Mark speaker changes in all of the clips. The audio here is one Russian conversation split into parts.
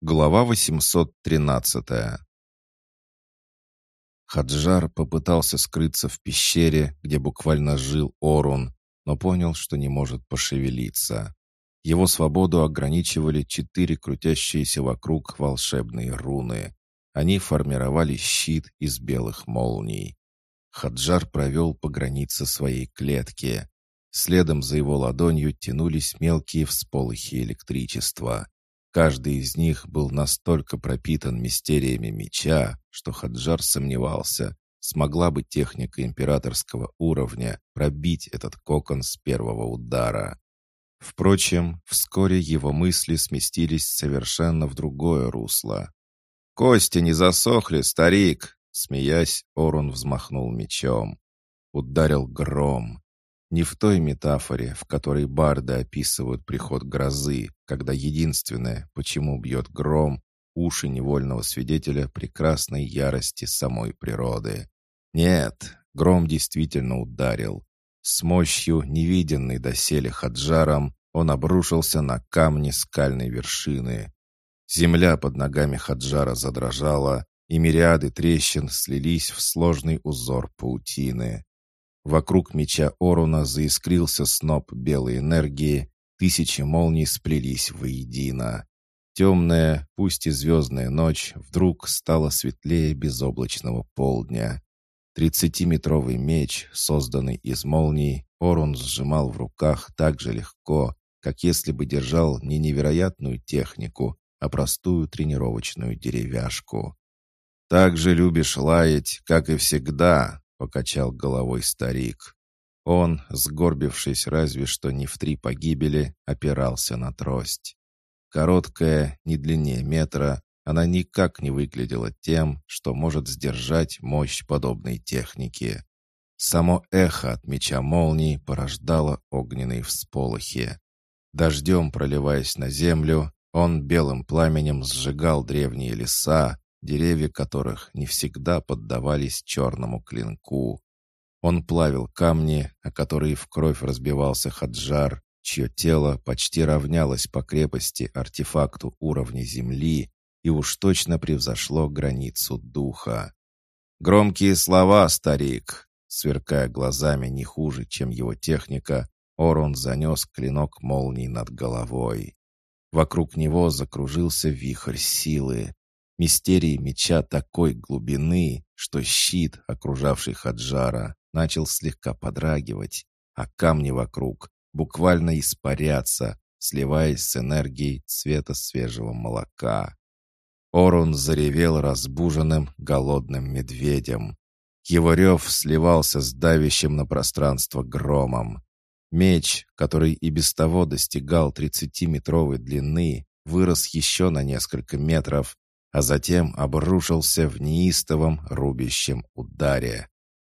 Speaker 1: Глава 813 Хаджар попытался скрыться в пещере, где буквально жил Орун, но понял, что не может пошевелиться. Его свободу ограничивали четыре крутящиеся вокруг волшебные руны. Они формировали щит из белых молний. Хаджар провел по границе своей клетки. Следом за его ладонью тянулись мелкие всполохи электричества. Каждый из них был настолько пропитан мистериями меча, что Хаджар сомневался, смогла бы техника императорского уровня пробить этот кокон с первого удара. Впрочем, вскоре его мысли сместились совершенно в другое русло. «Кости не засохли, старик!» Смеясь, Орун взмахнул мечом. Ударил гром. Не в той метафоре, в которой барды описывают приход грозы, когда единственное, почему бьет гром, уши невольного свидетеля прекрасной ярости самой природы. Нет, гром действительно ударил. С мощью, невиденной доселе Хаджаром, он обрушился на камни скальной вершины. Земля под ногами Хаджара задрожала, и мириады трещин слились в сложный узор паутины. Вокруг меча Оруна заискрился сноп белой энергии, тысячи молний сплелись воедино. Темная, пусть и звездная ночь вдруг стала светлее безоблачного полдня. Тридцатиметровый меч, созданный из молний, Орун сжимал в руках так же легко, как если бы держал не невероятную технику, а простую тренировочную деревяшку. «Так же любишь лаять, как и всегда», — покачал головой старик. Он, сгорбившись разве что не в три погибели, опирался на трость. Короткая, не длиннее метра, она никак не выглядела тем, что может сдержать мощь подобной техники. Само эхо от меча молнии порождало огненные всполохи. Дождем проливаясь на землю, он белым пламенем сжигал древние леса, деревья которых не всегда поддавались черному клинку. Он плавил камни, о которые в кровь разбивался Хаджар, чье тело почти равнялось по крепости артефакту уровня земли и уж точно превзошло границу духа. «Громкие слова, старик!» Сверкая глазами не хуже, чем его техника, Орон занес клинок молний над головой. Вокруг него закружился вихрь силы. Мистерии меча такой глубины, что щит, окружавший Хаджара, начал слегка подрагивать, а камни вокруг буквально испаряться, сливаясь с энергией цвета свежего молока. Орун заревел разбуженным, голодным медведем. Его рев сливался с давящим на пространство громом. Меч, который и без того достигал тридцатиметровой длины, вырос еще на несколько метров, а затем обрушился в неистовом рубящем ударе.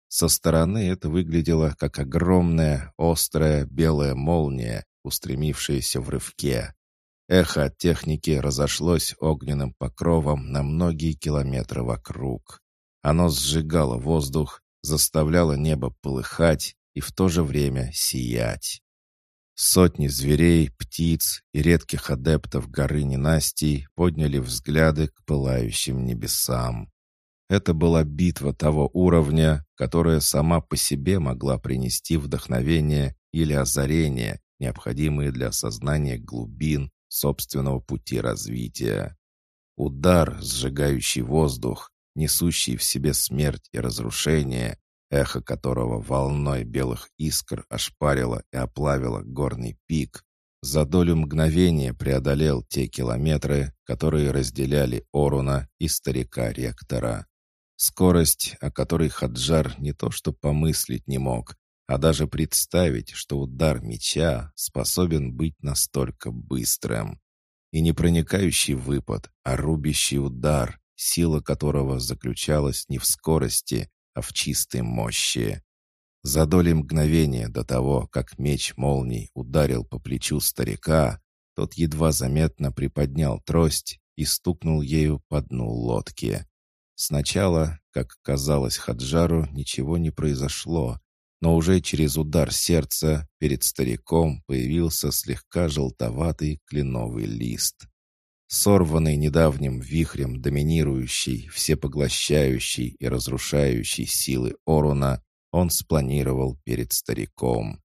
Speaker 1: Со стороны это выглядело как огромная, острая белая молния, устремившаяся в рывке. Эхо техники разошлось огненным покровом на многие километры вокруг. Оно сжигало воздух, заставляло небо полыхать и в то же время сиять. Сотни зверей, птиц и редких адептов горы ненастий подняли взгляды к пылающим небесам. Это была битва того уровня, которая сама по себе могла принести вдохновение или озарение, необходимые для осознания глубин собственного пути развития. Удар, сжигающий воздух, несущий в себе смерть и разрушение, эхо которого волной белых искр ошпарило и оплавило горный пик, за долю мгновения преодолел те километры, которые разделяли Оруна и старика-ректора. Скорость, о которой Хаджар не то что помыслить не мог, а даже представить, что удар меча способен быть настолько быстрым. И не проникающий выпад, а рубящий удар, сила которого заключалась не в скорости, в чистой мощи. За доли мгновения до того, как меч молний ударил по плечу старика, тот едва заметно приподнял трость и стукнул ею по дну лодки. Сначала, как казалось Хаджару, ничего не произошло, но уже через удар сердца перед стариком появился слегка желтоватый кленовый лист. Сорванный недавним вихрем доминирующей, всепоглощающей и разрушающей силы Оруна, он спланировал перед стариком.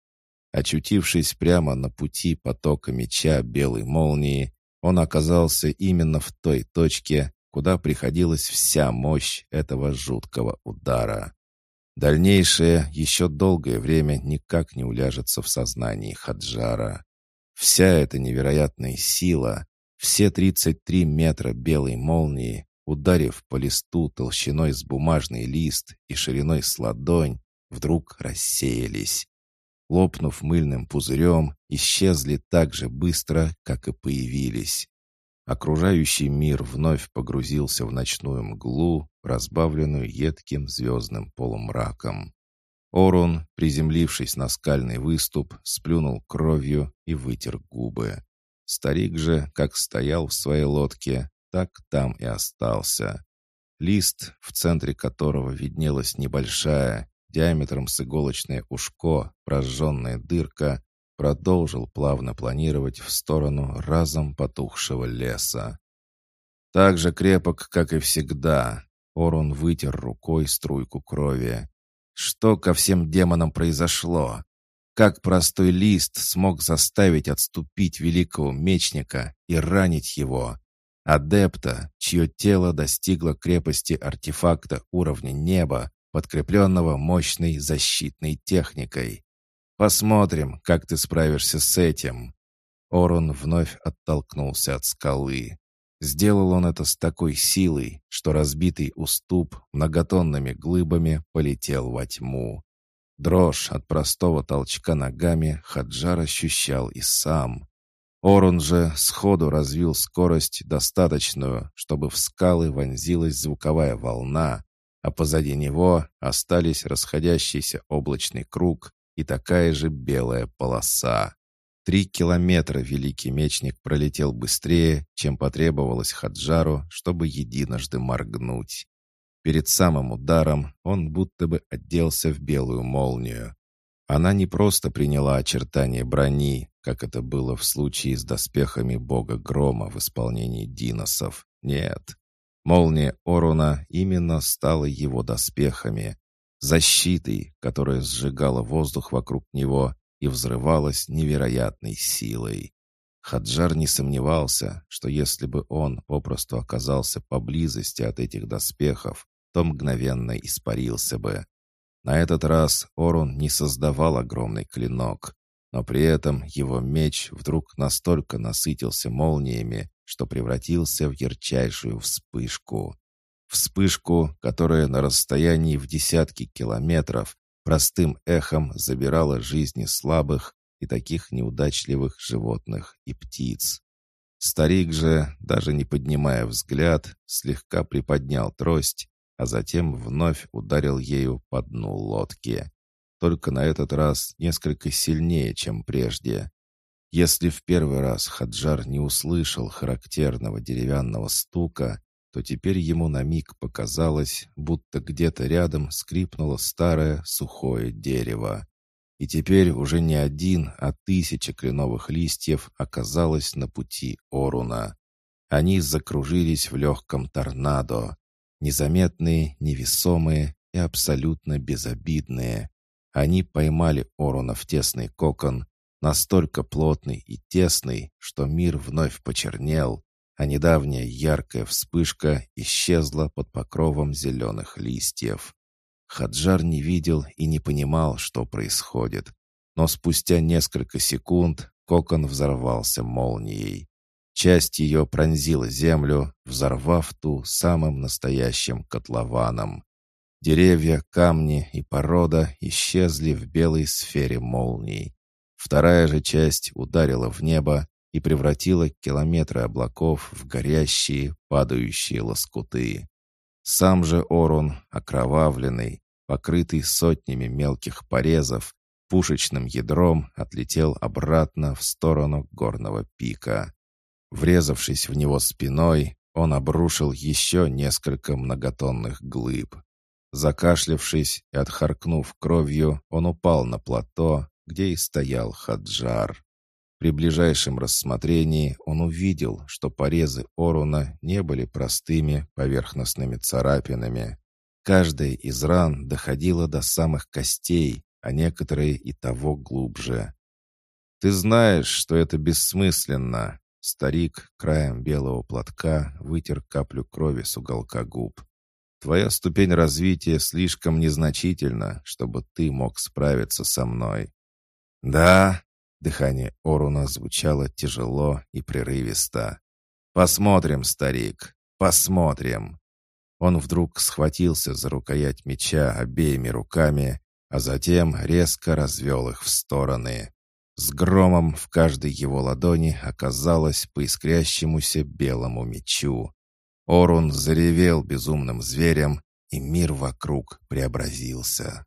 Speaker 1: Очутившись прямо на пути потока меча белой молнии, он оказался именно в той точке, куда приходилась вся мощь этого жуткого удара. Дальнейшее еще долгое время никак не уляжется в сознании Хаджара. Вся эта невероятная сила, все 33 метра белой молнии, ударив по листу толщиной с бумажный лист и шириной с ладонь, вдруг рассеялись. Лопнув мыльным пузырем, исчезли так же быстро, как и появились. Окружающий мир вновь погрузился в ночную мглу, разбавленную едким звездным полумраком. Орун, приземлившись на скальный выступ, сплюнул кровью и вытер губы. Старик же, как стоял в своей лодке, так там и остался. Лист, в центре которого виднелась небольшая, диаметром с иголочное ушко, прожженная дырка, продолжил плавно планировать в сторону разом потухшего леса. Так же крепок, как и всегда, Орун вытер рукой струйку крови. Что ко всем демонам произошло? Как простой лист смог заставить отступить великого мечника и ранить его? Адепта, чье тело достигло крепости артефакта уровня неба, подкрепленного мощной защитной техникой. Посмотрим, как ты справишься с этим. Орон вновь оттолкнулся от скалы. Сделал он это с такой силой, что разбитый уступ многотонными глыбами полетел во тьму. Дрожь от простого толчка ногами Хаджар ощущал и сам. Орун же сходу развил скорость достаточную, чтобы в скалы вонзилась звуковая волна, а позади него остались расходящийся облачный круг и такая же белая полоса. Три километра великий мечник пролетел быстрее, чем потребовалось Хаджару, чтобы единожды моргнуть. Перед самым ударом он будто бы оделся в белую молнию. Она не просто приняла очертания брони, как это было в случае с доспехами бога Грома в исполнении диносов. Нет, Молния Оруна именно стала его доспехами, защитой, которая сжигала воздух вокруг него и взрывалась невероятной силой. Хаджар не сомневался, что если бы он попросту оказался поблизости от этих доспехов, то мгновенно испарился бы. На этот раз Орун не создавал огромный клинок, но при этом его меч вдруг настолько насытился молниями, что превратился в ярчайшую вспышку. Вспышку, которая на расстоянии в десятки километров простым эхом забирала жизни слабых и таких неудачливых животных и птиц. Старик же, даже не поднимая взгляд, слегка приподнял трость, а затем вновь ударил ею по дну лодки. Только на этот раз несколько сильнее, чем прежде. Если в первый раз Хаджар не услышал характерного деревянного стука, то теперь ему на миг показалось, будто где-то рядом скрипнуло старое сухое дерево. И теперь уже не один, а тысяча кленовых листьев оказалось на пути Оруна. Они закружились в легком торнадо, незаметные, невесомые и абсолютно безобидные. Они поймали Оруна в тесный кокон, настолько плотный и тесный, что мир вновь почернел, а недавняя яркая вспышка исчезла под покровом зеленых листьев. Хаджар не видел и не понимал, что происходит, но спустя несколько секунд кокон взорвался молнией. Часть ее пронзила землю, взорвав ту самым настоящим котлованом. Деревья, камни и порода исчезли в белой сфере молний. Вторая же часть ударила в небо и превратила километры облаков в горящие, падающие лоскуты. Сам же Орун, окровавленный, покрытый сотнями мелких порезов, пушечным ядром отлетел обратно в сторону горного пика. Врезавшись в него спиной, он обрушил еще несколько многотонных глыб. Закашлявшись и отхаркнув кровью, он упал на плато, где и стоял Хаджар. При ближайшем рассмотрении он увидел, что порезы Оруна не были простыми поверхностными царапинами. Каждая из ран доходила до самых костей, а некоторые и того глубже. «Ты знаешь, что это бессмысленно!» Старик краем белого платка вытер каплю крови с уголка губ. «Твоя ступень развития слишком незначительна, чтобы ты мог справиться со мной». «Да?» — дыхание Оруна звучало тяжело и прерывисто. «Посмотрим, старик, посмотрим!» Он вдруг схватился за рукоять меча обеими руками, а затем резко развел их в стороны. С громом в каждой его ладони оказалось по искрящемуся белому мечу. Орун заревел безумным зверем, и мир вокруг преобразился.